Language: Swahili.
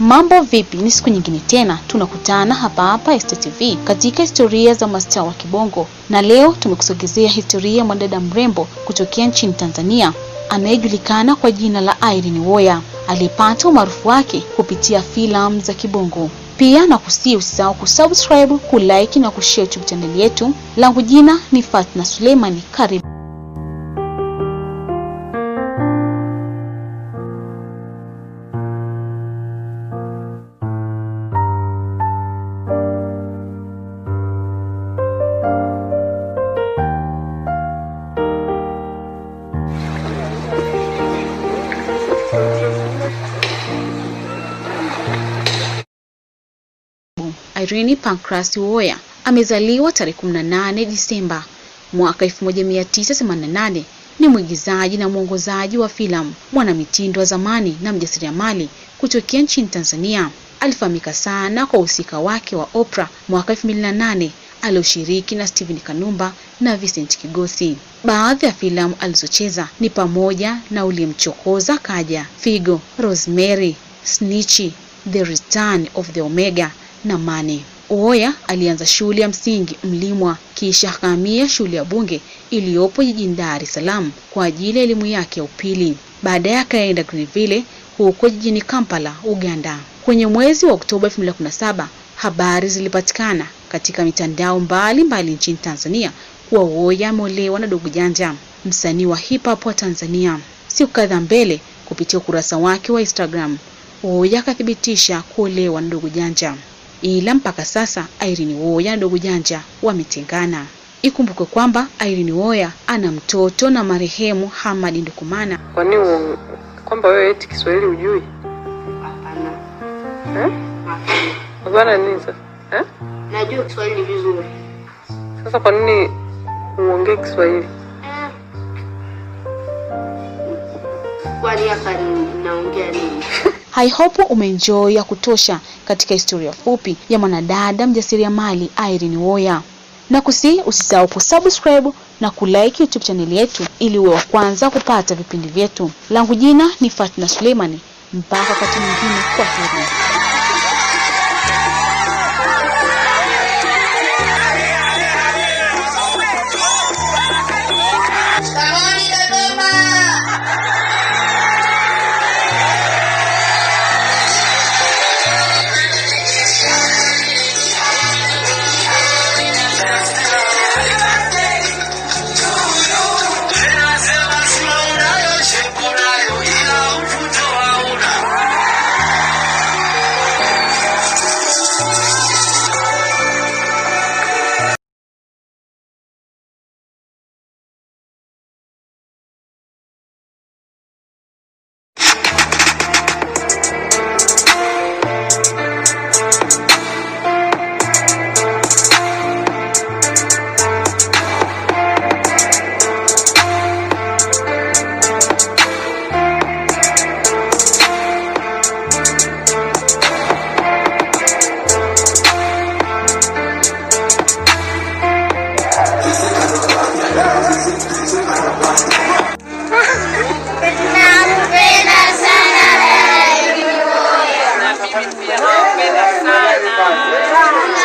Mambo vipi? Ni siku nyingine tena tunakutana hapa hapa Esta TV katika historia za mastaa wa Kibongo, na leo tumekusogezea historia ya mwanadada mrembo kutokea nchini Tanzania anayejulikana kwa jina la Irene Uwoya aliyepata umaarufu wake kupitia filamu za Kibongo. Pia na kusii usisahau kusubscribe, kulike na kushare YouTube channel yetu. Langu jina ni Fatna Suleimani. Karibu. Irene Pancras Woya amezaliwa tarehe 18 Disemba mwaka 1988. Ni mwigizaji na mwongozaji wa filamu, mwanamitindo wa zamani na mjasiriamali kutokea nchini Tanzania. Alifahamika sana kwa uhusika wake wa Oprah mwaka 2008 alioshiriki na Steven Kanumba na Vincent Kigosi. Baadhi ya filamu alizocheza ni pamoja na Uliyemchokoza Kaja, Figo, Rosemary, Snitchi, The Return of the Omega na Mane. Uwoya alianza shule ya msingi Mlimwa kisha akahamia shule ya Bunge iliyopo jijini Dar es Salaam kwa ajili ya elimu yake ya upili. Baadaye akaenda Greenville huko jijini Kampala, Uganda. Kwenye mwezi wa Oktoba 2017 habari zilipatikana katika mitandao mbalimbali mbali nchini Tanzania kuwa oya ameolewa na Dogo Janja, msanii wa hip hop wa Tanzania. Siku kadhaa mbele, kupitia ukurasa wake wa Instagram, oya akathibitisha kuolewa na Dogo Janja ila mpaka sasa Irene woya na Dogo Janja wametengana. Ikumbukwe kwamba Irene woya ana mtoto na marehemu Hamad Ndukumana. Kwa nini uong- kwamba wewe eti Kiswahili hujui? Hapana. Eh? Hapana. Nini sasa? Eh? Najua Kiswahili vizuri. Sasa kwa nini uongee Kiswahili? Eh. Kwani hapa naongea nini? I hope umeenjoy ya kutosha katika historia fupi ya mwanadada mjasiriamali Irene woya na kusi usisahau kusubscribe na kulike YouTube channel yetu ili uwe wa kwanza kupata vipindi vyetu. Langu jina ni Fatna Suleimani, mpaka wakati mwingine, kwa heri. Nimependa sana.